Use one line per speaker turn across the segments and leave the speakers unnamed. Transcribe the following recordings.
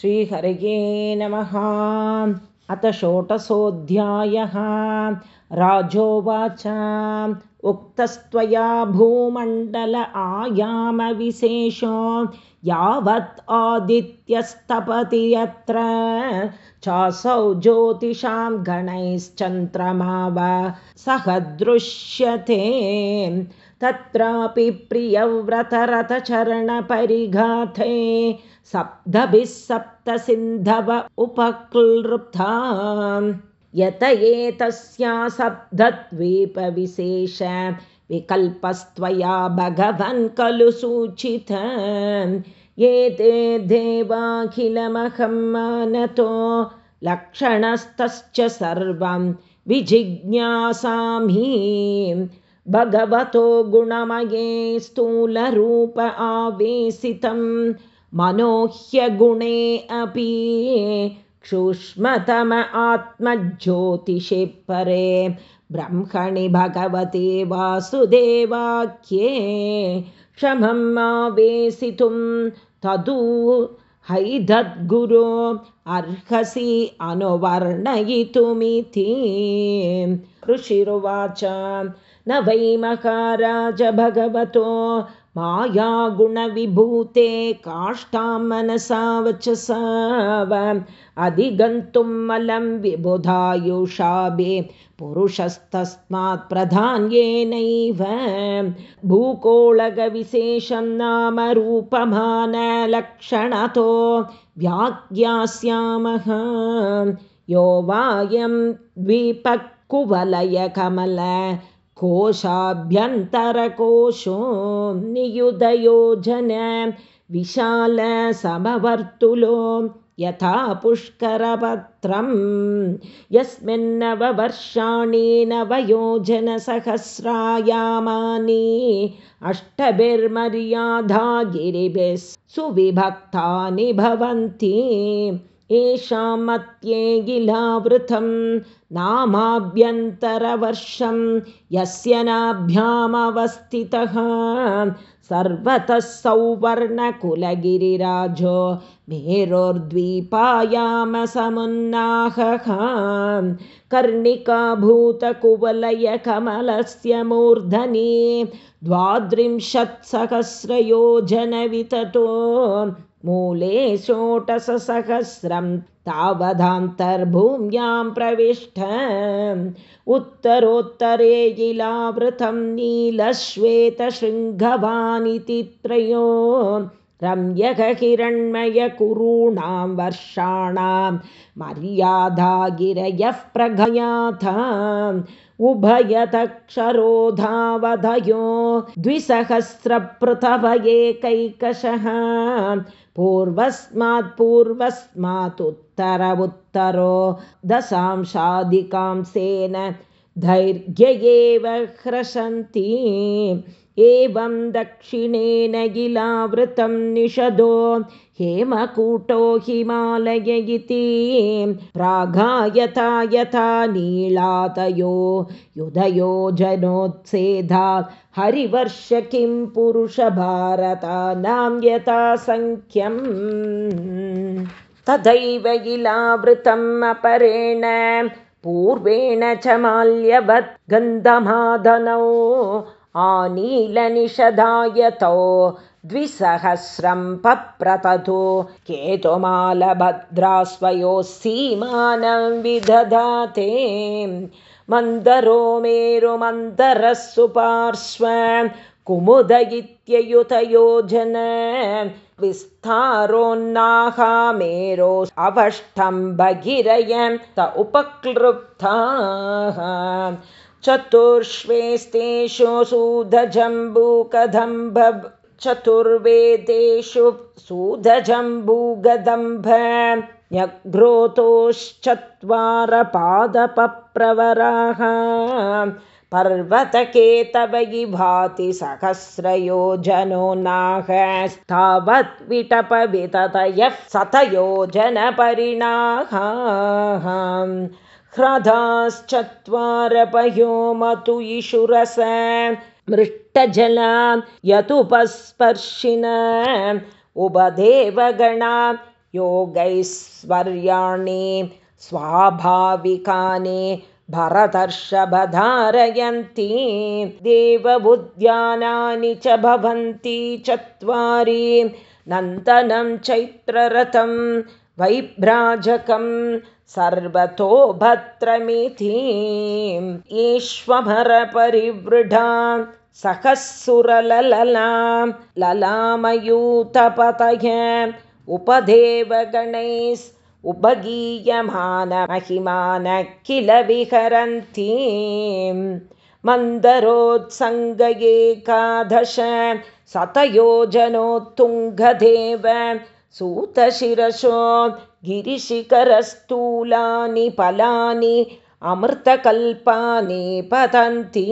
श्रीहरये नमः। अथ षोटशोऽध्यायः राजोवाच। उक्तस्त्वया भूमण्डल आयामविशेषो यावत् आदित्यस्तपति यत्र। चासौ ज्योतिषां गणैश्चन्द्रमा वा सह दृश्यते तत्रापि प्रियव्रतरथचरणपरिघाते सप्तभिः सप्तसिन्धव उपक्लृप्ता यत एतस्या सप्तद्वीपविशेष विकल्पस्त्वया भगवन् खलु सूचित। एते देवाखिलमहं मानतो लक्षणस्तश्च सर्वं विजिज्ञासामि। भगवतो गुणमये स्थूलरूप आवेशितं मनोह्यगुणे अपि सूक्ष्मतम आत्मज्योतिषे परे ब्रह्मणि भगवते वासुदेवाख्ये क्षमम् आवेशितुं तदु हैदद्गुरो अर्हसि अनुवर्णयितुमिति ऋषिरुवाच न वै महाराज भगवतो मायागुणविभूते काष्ठां मनसा वचसाव। अधिगन्तुम् अलं विबुधायुषाभे पुरुषस्तस्मात् प्रधान्येनैव भूकोळगविशेषं नाम रूपमानलक्षणतो व्याख्यास्यामः। यो वायं द्विपक्कुवलयकमल कोशाभ्यन्तरकोशो नियुधयोजन विशालसमवर्तुलो यथा पुष्करपत्रं यस्मिन्नववर्षाणि नवयोजनसहस्रायामानि अष्टभिर्मर्यादा गिरिभिः सुविभक्तानि भवन्ति येषां गिलावृतं नामाभ्यन्तरवर्षं यस्य नाभ्यामवस्थितः। सर्वतः सौवर्णकुलगिरिराजो मेरोर्द्वीपायामसमुन्नाहः। कर्णिकाभूतकुवलयकमलस्य मूर्धनि द्वात्रिंशत्सहस्रयोजनविततो मूले षोटशसहस्रं तावदान्तर्भूम्यां प्रविष्ट। उत्तरोत्तरे गिलावृतं नीलश्वेतशृङ्गवानिति त्रयो। रम्यकहिरण्मयकुरूणां वर्षाणां मर्यादा गिरयः प्रगयाथ उभयतक्षरोधावधयो द्विसहस्रपृथव एकैकशः पूर्वस्मात् पूर्वस्मात् उत्तर उत्तरो दशांशाधिकांसेन धैर्य एव ह्रसन्ति एवं दक्षिणेन गिलावृतं निषदो हेमकूटो हिमालय इति। प्रागायता यथा नीलातयो युधयो जनोत्सेधा। हरिवर्ष किं पुरुषभारतानां यथा सङ्ख्यम् तथैव गिलावृतम् अपरेण पूर्वेण च माल्यवत् गन्धमादनौ आनीलनिषदायतौ द्विसहस्रं पप्रततु केतुमालभद्रास्वयोः सीमानं विदधाते। मन्दरो मेरुमन्दरः सुपार्श्व कुमुद इत्ययुतयोजन विस्तारोन्नाहामेरो अवष्टं भगिरयं त उपक्लृप्ताः चतुर्ष्वेस्तेषु सुधजम्बूकदम्भ चतुर्वेदेषु सुधजम्बूगदम्भ न्यग्रोतोश्चत्वारपादपप्रवराः पर्वतकेतवयि भाति सहस्रयोजनो नाहस्तावत् विटपविततयः शतयोजनपरिणाः ह्रदाश्चत्वारपयो मतु इषुरस मृष्टजला यतुपस्पर्शिन। उपदेवगणा योगैश्वर्याणि स्वाभाविकानि भरतर्षभधारयन्ति। देवबुद्ध्यानानि च भवन्ति चत्वारि। नन्दनं चैत्ररथं वैभ्राजकं सर्वतो भद्रमिति ईश्वभरपरिवृढा सहस्सुरललला ललामयूतपतय उपदेवगणैस् उपगीयमानमहिमान किल विहरन्ती मन्दरोत्सङ्गयेकादश सतयोजनोत्तुङ्गदेव सूतशिरसो गिरिशिखरस्थूलानि फलानि अमृतकल्पानि पतन्ति।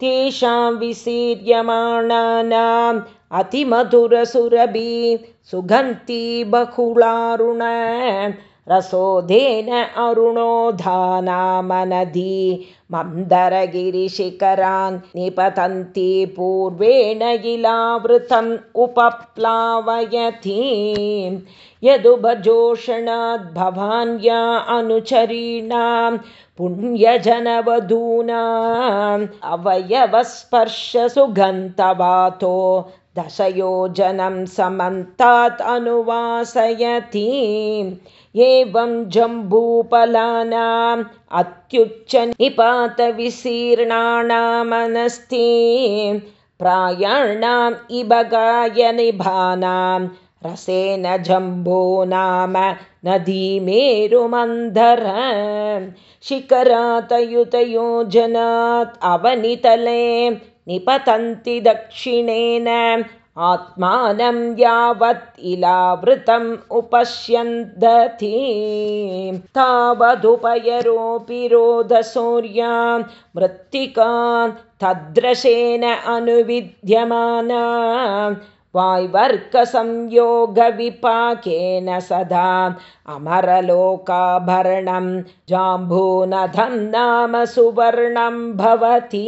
तेषां विशीर्यमाणानाम् अतिमधुरसुरभि सुगन्ति बहुलारुण रसोधेन अरुणोधानामनदी मन्दरगिरिशिखरान् निपतन्ति पूर्वेण गिलावृतम् उपप्लावयति। यदुभजोषणाद्भवान्या अनुचरीणां पुण्यजनवधूनाम् अवयवस्पर्शसुगन्तवातो दशयोजनं समन्तात् अनुवासयति एवं जम्बूफलानाम् अत्युच्चनिपातविशीर्णानामनस्ति प्रायाणाम् इबगायनिभानां रसेन जम्बो नाम नदीमेरुमन्धर। शिखरातयुतयोजनात् अवनितले निपतन्ति दक्षिणेन आत्मानं यावत् इलावृतम् उपश्यन्दति तावदुपयरोऽपि रोधशौर्या मृत्तिका तद्रशेन अनुविद्यमाना वाय्वर्कसंयोगविपाकेन सदा अमरलोकाभरणं जाम्बूनधं नाम सुवर्णं भवति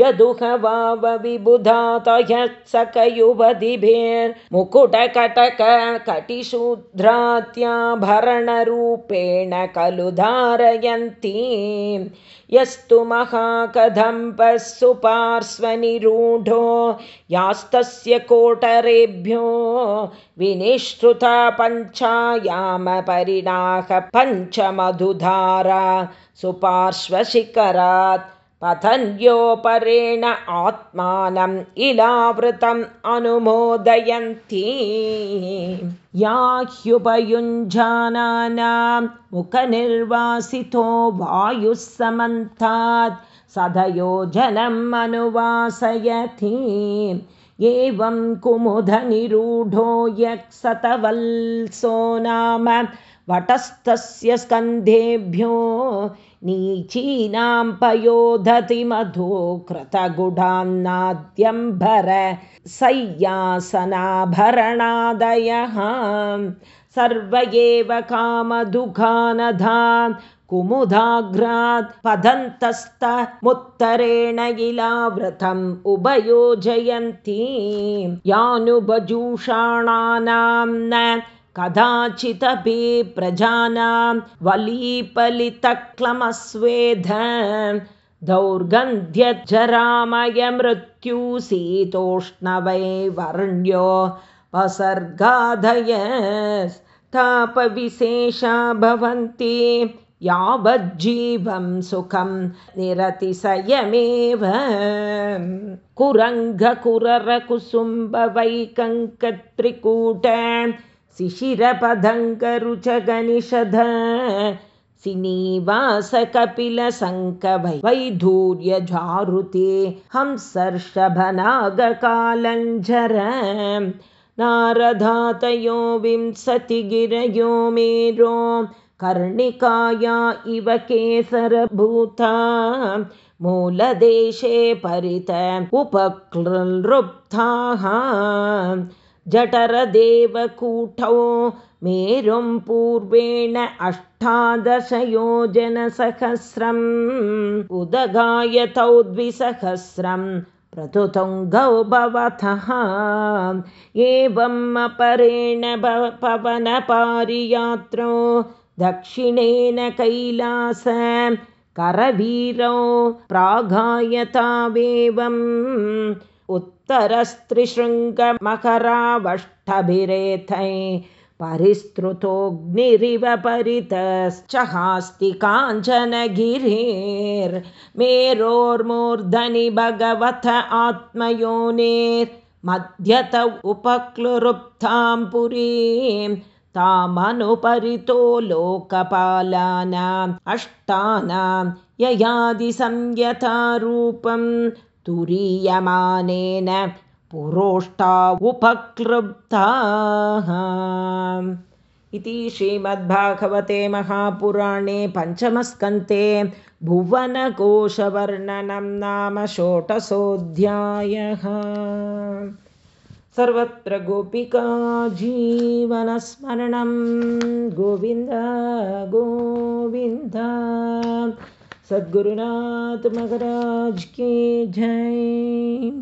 यदुह वाव विबुधातयत्सकयुवधिभिर्मुकुटकटककटिशूद्रात्याभरणरूपेण खलु धारयन्ति यस्तु महाकदम्बः सुपार्श्वनिरूढो यास्तस्य कोटरेभ्यो विनिष्ठुता पञ्चायामपरिणाह पञ्चमधुधारा सुपार्श्वशिखरात् पतन्योपरेण आत्मानम् इलावृतम् अनुमोदयन्ति। या ह्युपयुञ्जानानां मुखनिर्वासितो वायुः समन्तात् सदयोजनम् अनुवासयति। एवं कुमुदनिरूढो यक्सतवल्सो नाम वटस्थस्य स्कन्धेभ्यो नीचीनां पयोधति मधु कृतगुडान्नाद्यम्भर सय्यासनाभरणादयः। सर्व एव कामदुघानधा कुमुदाग्रात् पदन्तस्तमुत्तरेण गिलावृतम् उभयोजयन्ती यानुभजूषाणानां न कदाचिदपि प्रजानां वलीपलितक्लमस्वेध दौर्गन्ध्यजरामयमृत्युशीतोष्णवैवर्ण्यो वसर्गाधयस्तापविशेषा भवन्ति यावज्जीवं सुखं निरतिशयमेव। कुरङ्गकुररकुसुम्बवैकङ्कत्रिकूट शिशिरपदङ्करुचगनिषध सिनीवासकपिलसङ्कवै वैधूर्यजारुते हंसर्षभनागकालञ्जर नारधातयो विंशतिगिरयो मेरो कर्णिकाया इव केसरभूता मूलदेशे परित उपक्लृप्ताः जठरदेवकूटौ मेरुं पूर्वेण अष्टादशयोजनसहस्रम् उदगायतौ द्विसहस्रम् प्रतुतुङ्गौ भवतः एवम् अपरेण पवनपारियात्रो दक्षिणेन कैलास करवीरौ प्रागायतावेवम् उत्तरस्त्रिशृङ्गमकरावष्टभिरेथै परिस्तृतोऽग्निरिव परितश्च हास्ति काञ्चनगिरेर्मेरोर्मूर्धनि भगवत आत्मयोनेर्मध्यत उपक्लृप्तां पुरीं तामनुपरितो लोकपालानाम् अष्टानां ययादिसंयतारूपं तुरीयमानेन पुरोष्टा उपक्लृप्ताः इति श्रीमद्भागवते महापुराणे पञ्चमस्कन्ते भुवनकोशवर्णनं नाम षोटशोऽध्यायः सर्वत्र गोपिका जीवनस्मरणं। गोविन्द गोविन्द सद्गुरुनाथ के जय